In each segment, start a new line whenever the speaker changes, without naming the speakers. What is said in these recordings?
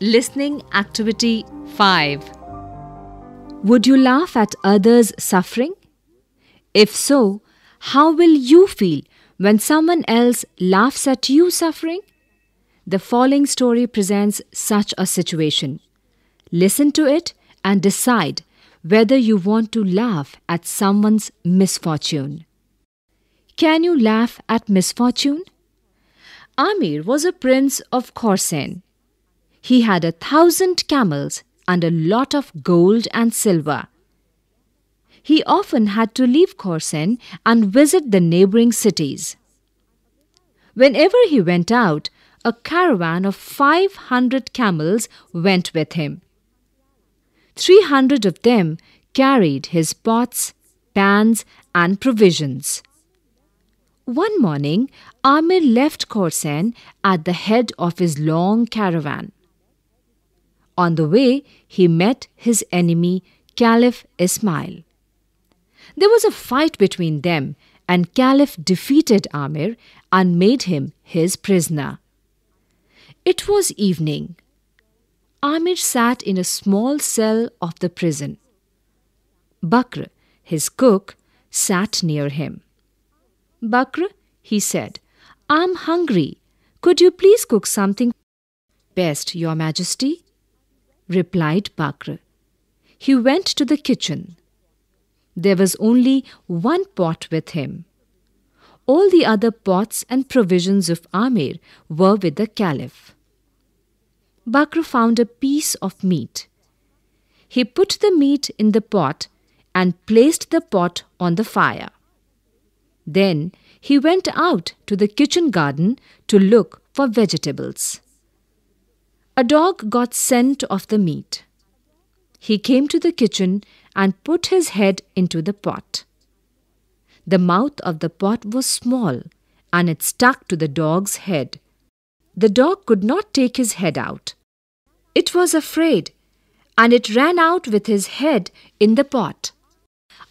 Listening Activity 5
Would you laugh at others' suffering? If so, how will you feel when someone else laughs at you suffering? The following story presents such a situation. Listen to it and decide whether you want to laugh at someone's misfortune. Can you laugh at misfortune? Amir was a prince of Khorasan. He had a thousand camels and a lot of gold and silver. He often had to leave Khorasan and visit the neighboring cities. Whenever he went out, a caravan of 500 camels went with him. 300 of them carried his pots, pans, and provisions. One morning, Amir left Khorasan at the head of his long caravan. On the way, he met his enemy, Caliph Ismail. There was a fight between them, and Caliph defeated Amir and made him his prisoner. It was evening. Amir sat in a small cell of the prison. Bakr, his cook, sat near him. Bakr, he said, I'm hungry. Could you please cook something? Best, Your Majesty, replied Bakr. He went to the kitchen. There was only one pot with him. All the other pots and provisions of Amir were with the Caliph. Bakr found a piece of meat. He put the meat in the pot and placed the pot on the fire. Then he went out to the kitchen garden to look for vegetables. A dog got scent of the meat. He came to the kitchen and put his head into the pot. The mouth of the pot was small and it stuck to the dog's head. The dog could not take his head out. It was afraid and it ran out with his head in the pot.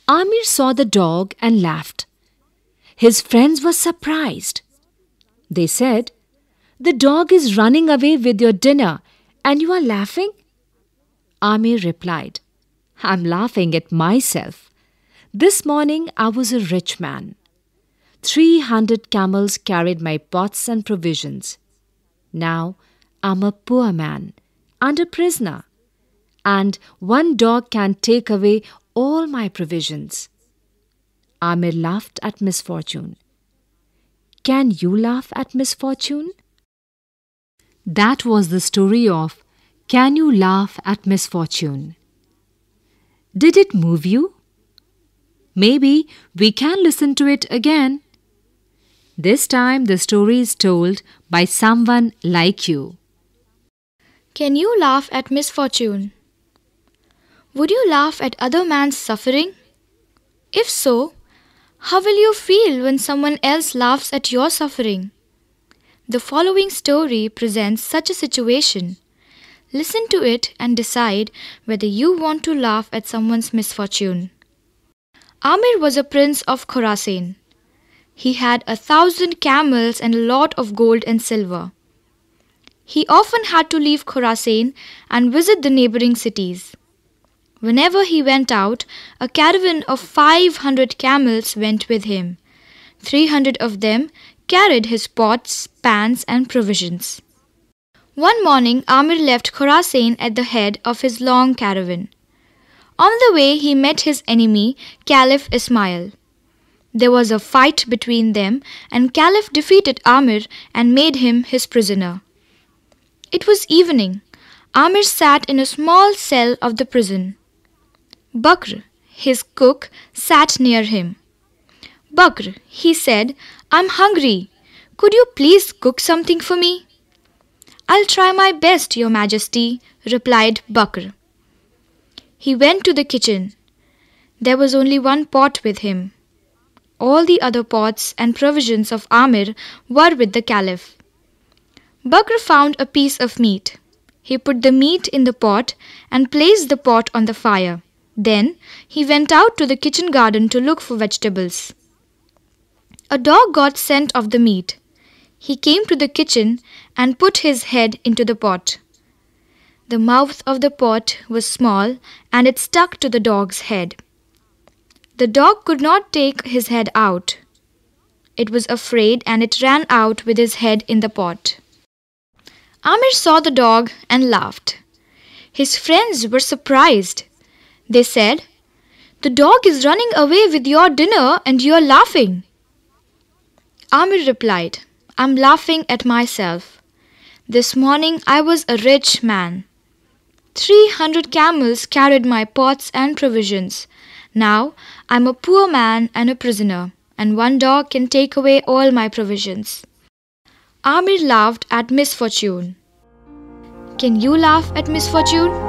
Amir saw the dog and laughed. His friends were surprised. They said, The dog is running away with your dinner and you are laughing? Amir replied, I'm laughing at myself. This morning I was a rich man. Three hundred camels carried my pots and provisions. Now I'm a poor man and a prisoner, and one dog can take away all my provisions. Amir laughed at misfortune. Can you laugh at misfortune? That was the story of Can You Laugh at Misfortune? Did it move you? Maybe we can listen to it again. This time the story is told by someone like you.
Can you laugh at misfortune? Would you laugh at other man's suffering? If so, how will you feel when someone else laughs at your suffering? The following story presents such a situation. Listen to it and decide whether you want to laugh at someone's misfortune. Amir was a prince of Khorasan. He had a thousand camels and a lot of gold and silver. He often had to leave Khorasan and visit the neighboring cities. Whenever he went out, a caravan of 500 camels went with him. 300 of them carried his pots, pans, and provisions. One morning, Amir left Khorasan at the head of his long caravan. On the way, he met his enemy, Caliph Ismail. There was a fight between them, and Caliph defeated Amir and made him his prisoner. It was evening. Amir sat in a small cell of the prison. Bakr, his cook, sat near him. Bakr, he said, I'm hungry. Could you please cook something for me? I'll try my best, Your Majesty, replied Bakr. He went to the kitchen. There was only one pot with him. All the other pots and provisions of Amir were with the Caliph. Bakr found a piece of meat. He put the meat in the pot and placed the pot on the fire. Then he went out to the kitchen garden to look for vegetables. A dog got scent of the meat. He came to the kitchen and put his head into the pot. The mouth of the pot was small and it stuck to the dog's head. The dog could not take his head out. It was afraid and it ran out with his head in the pot. Amir saw the dog and laughed. His friends were surprised. They said, The dog is running away with your dinner and you are laughing. Amir replied, I'm laughing at myself. This morning I was a rich man. Three hundred camels carried my pots and provisions. Now I'm a poor man and a prisoner, and one dog can take away all my provisions. Amir laughed at misfortune. Can you laugh at misfortune?